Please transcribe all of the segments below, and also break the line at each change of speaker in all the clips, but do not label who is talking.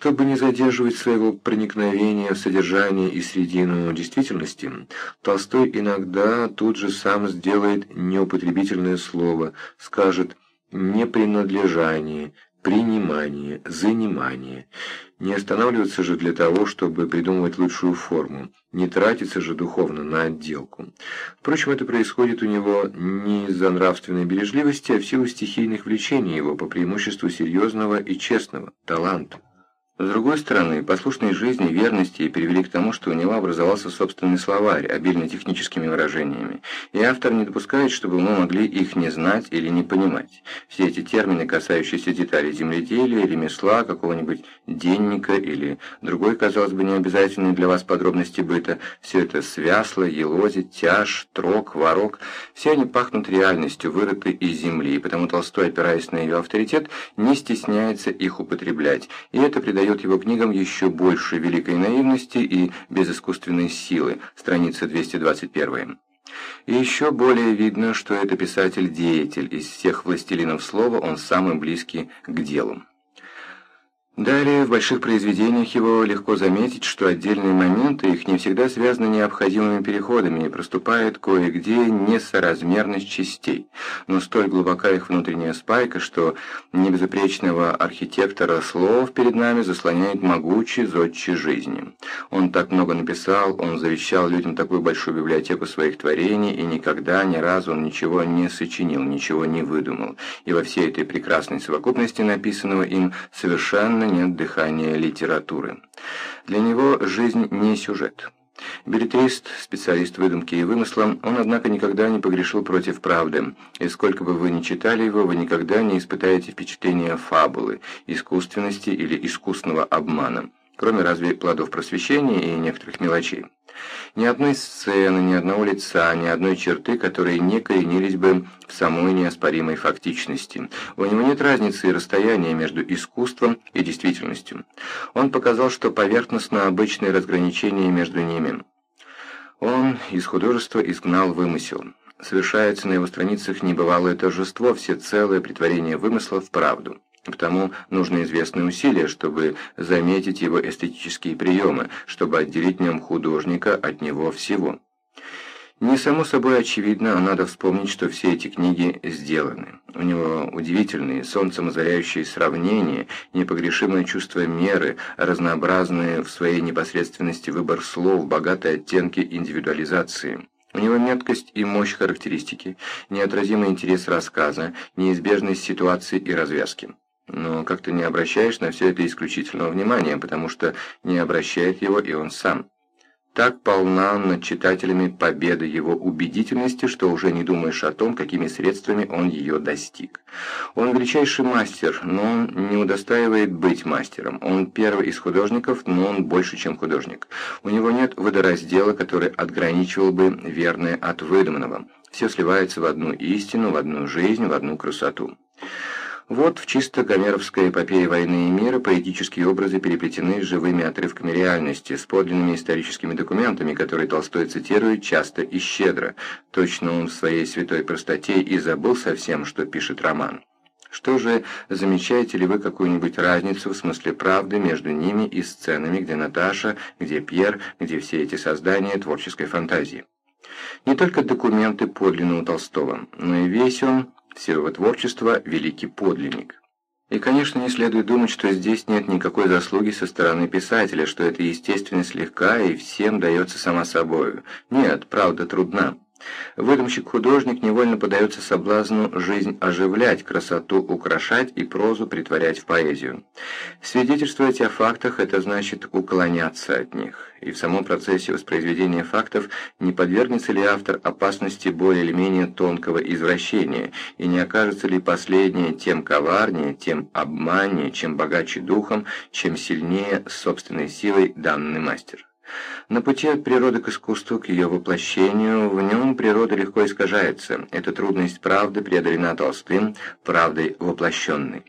чтобы не задерживать своего проникновения в содержание и средину действительности, Толстой иногда тут же сам сделает неупотребительное слово, скажет «непринадлежание», «принимание», «занимание». Не останавливаться же для того, чтобы придумывать лучшую форму, не тратиться же духовно на отделку. Впрочем, это происходит у него не из-за нравственной бережливости, а в силу стихийных влечений его по преимуществу серьезного и честного таланта. С другой стороны, послушной жизни, верности привели к тому, что у него образовался собственный словарь, обильный техническими выражениями, и автор не допускает, чтобы мы могли их не знать или не понимать. Все эти термины, касающиеся деталей земледелия, ремесла, какого-нибудь денника или другой, казалось бы, необязательной для вас подробности быта, все это свясло, елозит, тяж, трог, ворог, все они пахнут реальностью, вырыты из земли, и потому Толстой, опираясь на ее авторитет, не стесняется их употреблять, и это придает придает его книгам еще больше великой наивности и безыскусственной силы, страница 221. И еще более видно, что это писатель-деятель, из всех властелинов слова он самый близкий к делу. Далее, в больших произведениях его легко заметить, что отдельные моменты их не всегда связаны необходимыми переходами и проступает кое-где несоразмерность частей, но столь глубока их внутренняя спайка, что небезупречного архитектора слов перед нами заслоняет могучий зодчий жизни. Он так много написал, он завещал людям такую большую библиотеку своих творений, и никогда ни разу он ничего не сочинил, ничего не выдумал, и во всей этой прекрасной совокупности написанного им совершенно нет дыхания литературы. Для него жизнь не сюжет. Билетрист, специалист выдумки и вымысла, он, однако, никогда не погрешил против правды, и сколько бы вы ни читали его, вы никогда не испытаете впечатления фабулы, искусственности или искусного обмана кроме разве плодов просвещения и некоторых мелочей. Ни одной сцены, ни одного лица, ни одной черты, которые не коренились бы в самой неоспоримой фактичности. У него нет разницы и расстояния между искусством и действительностью. Он показал, что поверхностно обычное разграничение между ними. Он из художества изгнал вымысел. Совершается на его страницах небывалое торжество, всецелое притворение вымысла в правду. Потому нужны известные усилия, чтобы заметить его эстетические приемы, чтобы отделить в нем художника от него всего. Не само собой очевидно, а надо вспомнить, что все эти книги сделаны. У него удивительные, солнцем озаряющие сравнения, непогрешимое чувство меры, разнообразные в своей непосредственности выбор слов, богатые оттенки индивидуализации. У него меткость и мощь характеристики, неотразимый интерес рассказа, неизбежность ситуации и развязки но как-то не обращаешь на все это исключительного внимания, потому что не обращает его и он сам. Так полна над читателями победа его убедительности, что уже не думаешь о том, какими средствами он ее достиг. Он величайший мастер, но он не удостаивает быть мастером. Он первый из художников, но он больше, чем художник. У него нет водораздела, который отграничивал бы верное от выдуманного. Все сливается в одну истину, в одну жизнь, в одну красоту. Вот в чисто гомеровской эпопее войны и мира поэтические образы переплетены с живыми отрывками реальности, с подлинными историческими документами, которые Толстой цитирует часто и щедро. Точно он в своей святой простоте и забыл совсем, что пишет роман. Что же, замечаете ли вы какую-нибудь разницу в смысле правды между ними и сценами, где Наташа, где Пьер, где все эти создания творческой фантазии? Не только документы подлинно у Толстого, но и весь он всего творчества великий подлинник. И, конечно, не следует думать, что здесь нет никакой заслуги со стороны писателя, что это естественно слегка и всем дается само собою. Нет, правда трудна. Выдумщик-художник невольно подается соблазну жизнь оживлять, красоту украшать и прозу притворять в поэзию. Свидетельствовать о фактах – это значит уклоняться от них. И в самом процессе воспроизведения фактов не подвергнется ли автор опасности более или менее тонкого извращения, и не окажется ли последнее тем коварнее, тем обманнее, чем богаче духом, чем сильнее собственной силой данный мастер. На пути от природы к искусству, к ее воплощению, в нем природа легко искажается. Эта трудность правды преодолена Толстым, правдой воплощенной.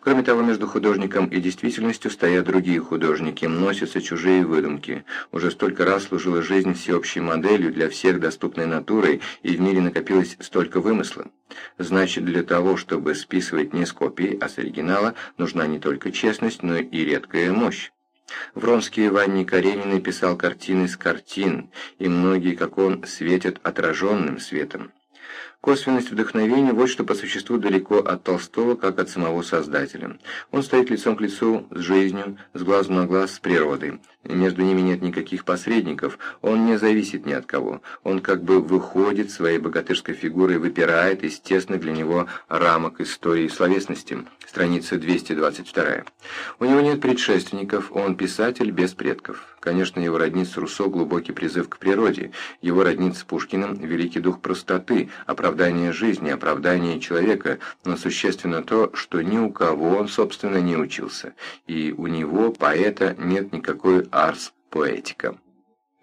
Кроме того, между художником и действительностью стоят другие художники, носятся чужие выдумки. Уже столько раз служила жизнь всеобщей моделью для всех доступной натурой, и в мире накопилось столько вымысла. Значит, для того, чтобы списывать не с копии, а с оригинала, нужна не только честность, но и редкая мощь. Вронский Иван Карениной писал картины с картин, и многие, как он, светят отраженным светом. Косвенность вдохновения – вот что по существу далеко от Толстого, как от самого Создателя. Он стоит лицом к лицу с жизнью, с глазу на глаз с природой. Между ними нет никаких посредников, он не зависит ни от кого. Он как бы выходит своей богатырской фигурой, выпирает из тесных для него рамок истории и словесности. Страница 222. У него нет предшественников, он писатель без предков. Конечно, его родница Руссо – глубокий призыв к природе, его родница Пушкиным – великий дух простоты, оправдание жизни, оправдание человека, но существенно то, что ни у кого он, собственно, не учился, и у него, поэта, нет никакой арс поэтика.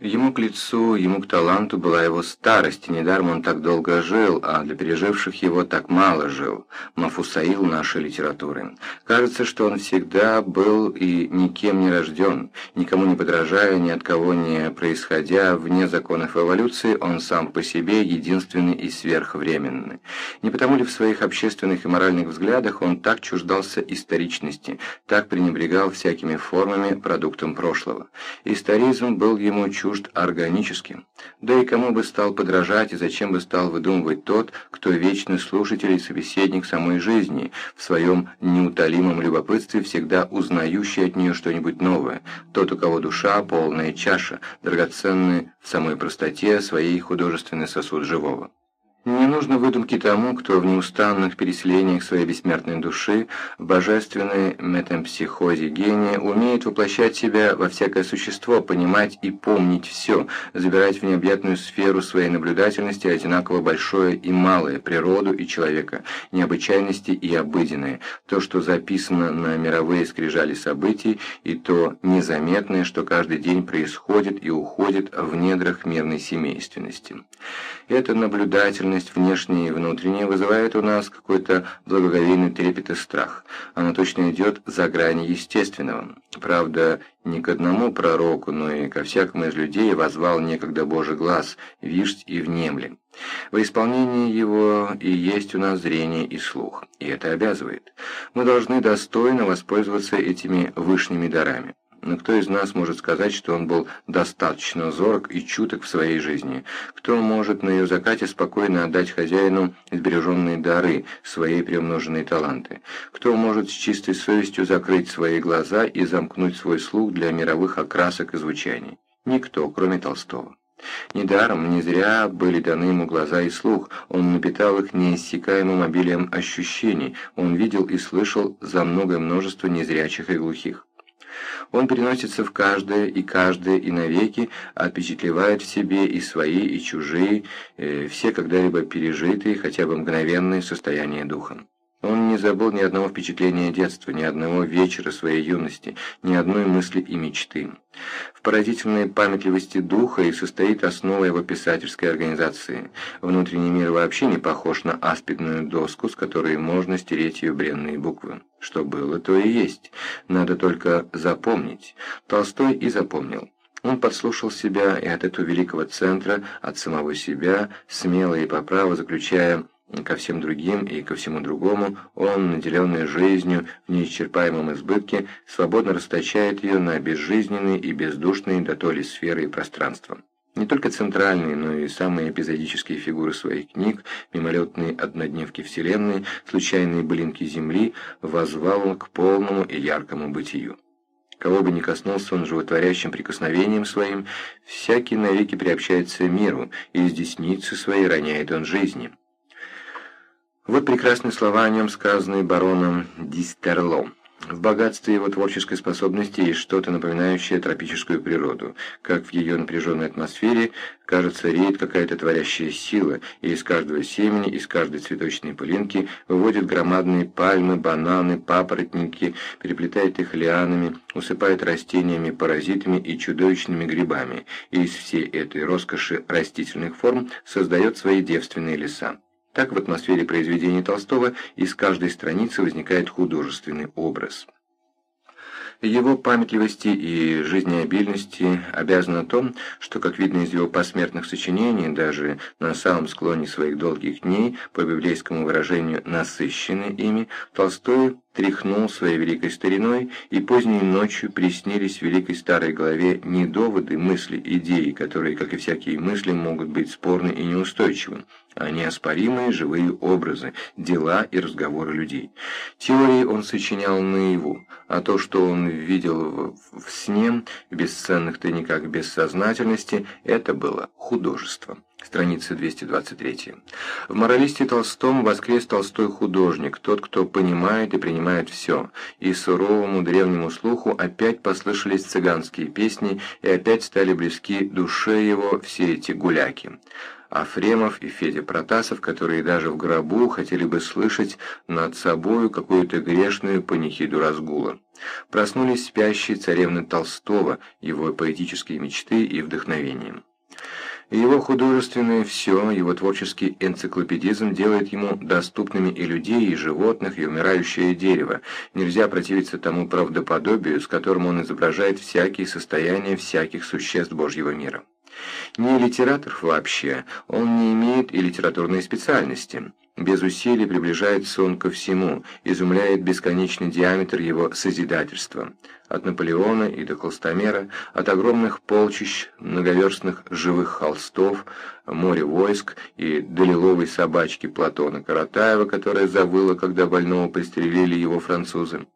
Ему к лицу, ему к таланту была его старость, и недаром он так долго жил, а для переживших его так мало жил. Мафусаил нашей литературы. Кажется, что он всегда был и никем не рожден, никому не подражая, ни от кого не происходя, вне законов эволюции, он сам по себе единственный и сверхвременный. Не потому ли в своих общественных и моральных взглядах он так чуждался историчности, так пренебрегал всякими формами, продуктом прошлого. Историзм был ему чужд чужд органическим. Да и кому бы стал подражать и зачем бы стал выдумывать тот, кто вечный слушатель и собеседник самой жизни, в своем неутолимом любопытстве всегда узнающий от нее что-нибудь новое, тот, у кого душа полная чаша, драгоценная в самой простоте своей художественный сосуд живого. Не нужно выдумки тому, кто в неустанных переселениях своей бессмертной души, в божественной метампсихозе гения, умеет воплощать себя во всякое существо, понимать и помнить все, забирать в необъятную сферу своей наблюдательности одинаково большое и малое, природу и человека, необычайности и обыденное, то, что записано на мировые скрижали событий, и то незаметное, что каждый день происходит и уходит в недрах мирной семейственности. Это наблюдательность действительность внешняя и внутренняя вызывает у нас какой-то благоговейный трепет и страх. Она точно идет за грани естественного. Правда, не к одному пророку, но и ко всякому из людей возвал некогда Божий глаз, вишь и внемли. В исполнении его и есть у нас зрение и слух, и это обязывает. Мы должны достойно воспользоваться этими вышними дарами. Но кто из нас может сказать, что он был достаточно зорок и чуток в своей жизни? Кто может на ее закате спокойно отдать хозяину сбереженные дары, свои приумноженные таланты? Кто может с чистой совестью закрыть свои глаза и замкнуть свой слух для мировых окрасок и звучаний? Никто, кроме Толстого. Недаром, не зря были даны ему глаза и слух, он напитал их неиссякаемым обилием ощущений, он видел и слышал за многое множество незрячих и глухих. Он переносится в каждое и каждое и навеки отпечатлевает в себе и свои, и чужие, э, все когда-либо пережитые, хотя бы мгновенные состояния духа. Он не забыл ни одного впечатления детства, ни одного вечера своей юности, ни одной мысли и мечты. В поразительной памятливости духа и состоит основа его писательской организации. Внутренний мир вообще не похож на аспидную доску, с которой можно стереть ее бренные буквы. Что было, то и есть. Надо только запомнить. Толстой и запомнил. Он подслушал себя и от этого великого центра, от самого себя, смело и по праву заключая ко всем другим и ко всему другому, он, наделенный жизнью в неисчерпаемом избытке, свободно расточает ее на безжизненные и бездушные до то ли сферы и пространства. Не только центральные, но и самые эпизодические фигуры своих книг, мимолетные однодневки Вселенной, случайные блинки Земли, возвал к полному и яркому бытию. Кого бы ни коснулся он животворящим прикосновением своим, всякий навеки приобщается миру, и из десницы своей роняет он жизни. Вот прекрасные слова о нем, сказанные бароном Дистерло. В богатстве его творческой способности есть что-то напоминающее тропическую природу, как в ее напряженной атмосфере, кажется, реет какая-то творящая сила, и из каждого семени, из каждой цветочной пылинки выводит громадные пальмы, бананы, папоротники, переплетает их лианами, усыпает растениями, паразитами и чудовищными грибами, и из всей этой роскоши растительных форм создает свои девственные леса. Так в атмосфере произведений Толстого из каждой страницы возникает художественный образ. Его памятливости и жизнеобильности обязано том, что, как видно из его посмертных сочинений, даже на самом склоне своих долгих дней, по библейскому выражению «насыщенный ими», Толстой тряхнул своей великой стариной, и поздней ночью приснились в великой старой голове не доводы, мысли, идеи, которые, как и всякие мысли, могут быть спорны и неустойчивы, а неоспоримые живые образы, дела и разговоры людей. Теории он сочинял наяву, а то, что он видел в, в сне, в бесценных тайниках бессознательности, это было художество страница 223. В «Моралисте Толстом» воскрес Толстой художник, тот, кто понимает и принимает все, и суровому древнему слуху опять послышались цыганские песни, и опять стали близки душе его все эти гуляки. Афремов и Федя Протасов, которые даже в гробу хотели бы слышать над собою какую-то грешную панихиду разгула. Проснулись спящие царевны Толстого, его поэтические мечты и вдохновения. Его художественное все, его творческий энциклопедизм делает ему доступными и людей, и животных, и умирающее дерево. Нельзя противиться тому правдоподобию, с которым он изображает всякие состояния всяких существ Божьего мира. Не литератор вообще, он не имеет и литературной специальности. Без усилий приближается он ко всему, изумляет бесконечный диаметр его созидательства. От Наполеона и до Холстомера, от огромных полчищ, многоверстных живых холстов, море войск и до лиловой собачки Платона Каратаева, которая завыла, когда больного пристрелили его французы.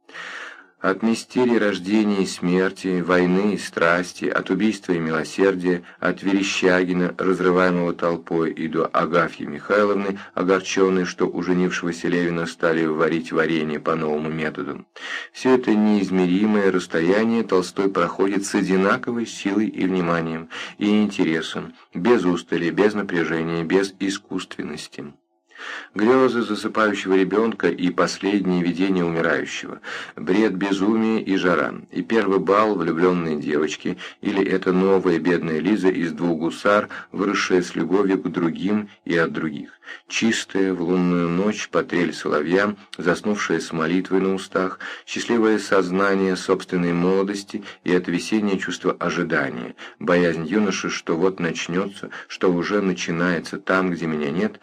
От мистерий рождения и смерти, войны и страсти, от убийства и милосердия, от Верещагина, разрываемого толпой, и до Агафьи Михайловны, огорченной, что у женившегося Левина стали варить варенье по новому методу. Все это неизмеримое расстояние Толстой проходит с одинаковой силой и вниманием, и интересом, без устали, без напряжения, без искусственности. Грезы засыпающего ребенка и последние видения умирающего, бред безумия и жара, и первый бал влюбленной девочки, или это новая бедная Лиза из двух гусар, выросшая с любовью к другим и от других, чистая в лунную ночь потрель соловья, заснувшая с молитвой на устах, счастливое сознание собственной молодости и это весеннее чувство ожидания, боязнь юноши, что вот начнется, что уже начинается там, где меня нет,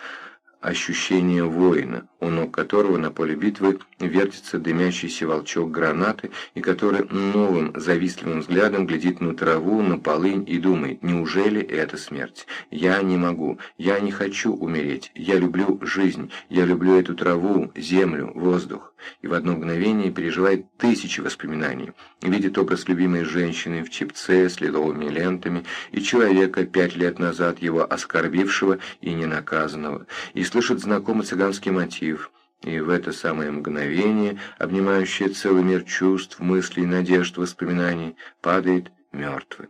ощущение воина, у ног которого на поле битвы вертится дымящийся волчок гранаты, и который новым завистливым взглядом глядит на траву, на полынь и думает, неужели это смерть? Я не могу, я не хочу умереть, я люблю жизнь, я люблю эту траву, землю, воздух. И в одно мгновение переживает тысячи воспоминаний, видит образ любимой женщины в чипце с лиловыми лентами и человека пять лет назад его оскорбившего и ненаказанного, и слышит знакомый цыганский мотив – и в это самое мгновение, обнимающее целый мир чувств, мыслей, надежд, воспоминаний, падает мертвым.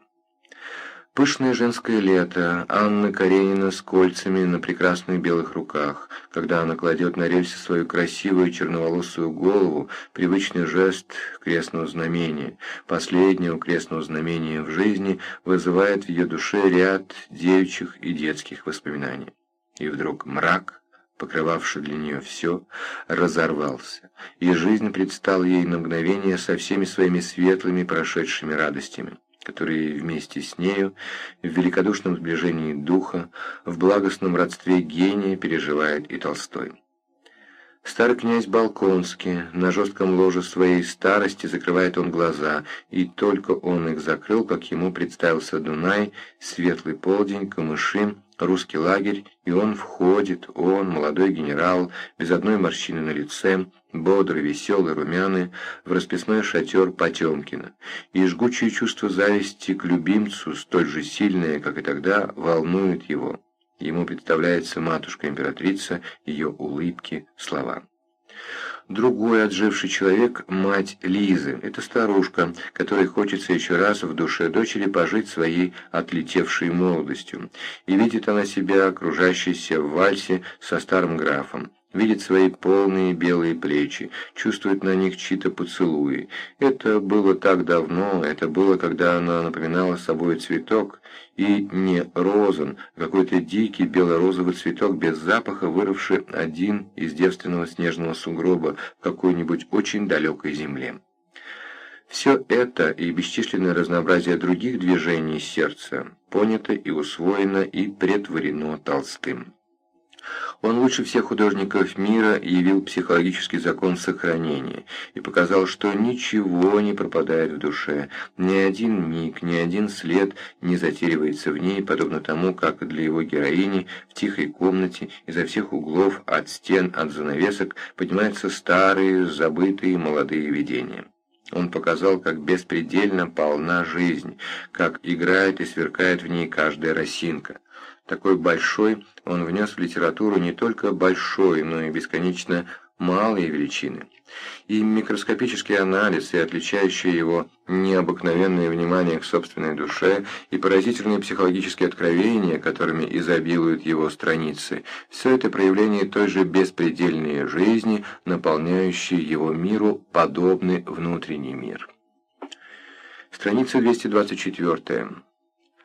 Пышное женское лето, Анна Каренина с кольцами на прекрасных белых руках, когда она кладет на рельсы свою красивую черноволосую голову, привычный жест крестного знамения, последнего крестного знамения в жизни, вызывает в ее душе ряд девичьих и детских воспоминаний. И вдруг мрак, покрывавший для нее все, разорвался, и жизнь предстала ей на мгновение со всеми своими светлыми прошедшими радостями которые вместе с нею, в великодушном сближении духа, в благостном родстве гения переживает и Толстой. Старый князь Балконский, на жестком ложе своей старости закрывает он глаза, и только он их закрыл, как ему представился Дунай, светлый полдень, камыши, русский лагерь, и он входит, он, молодой генерал, без одной морщины на лице, бодрый, веселый, румяный, в расписной шатер Потемкина, и жгучее чувство зависти к любимцу, столь же сильное, как и тогда, волнует его. Ему представляется матушка-императрица, ее улыбки, слова. Другой отживший человек – мать Лизы. Это старушка, которой хочется еще раз в душе дочери пожить своей отлетевшей молодостью. И видит она себя, окружающейся в вальсе со старым графом видит свои полные белые плечи, чувствует на них чьи-то поцелуи. Это было так давно, это было, когда она напоминала собой цветок, и не розан, а какой-то дикий бело-розовый цветок без запаха, выросший один из девственного снежного сугроба в какой-нибудь очень далекой земле. Все это и бесчисленное разнообразие других движений сердца понято и усвоено и претворено Толстым. Он лучше всех художников мира явил психологический закон сохранения и показал, что ничего не пропадает в душе, ни один миг, ни один след не затеривается в ней, подобно тому, как для его героини в тихой комнате изо всех углов, от стен, от занавесок поднимаются старые, забытые молодые видения. Он показал, как беспредельно полна жизнь, как играет и сверкает в ней каждая росинка. Такой большой он внес в литературу не только большой, но и бесконечно малые величины. И микроскопический анализ, и отличающее его необыкновенное внимание к собственной душе, и поразительные психологические откровения, которыми изобилуют его страницы, все это проявление той же беспредельной жизни, наполняющей его миру подобный внутренний мир. Страница 224.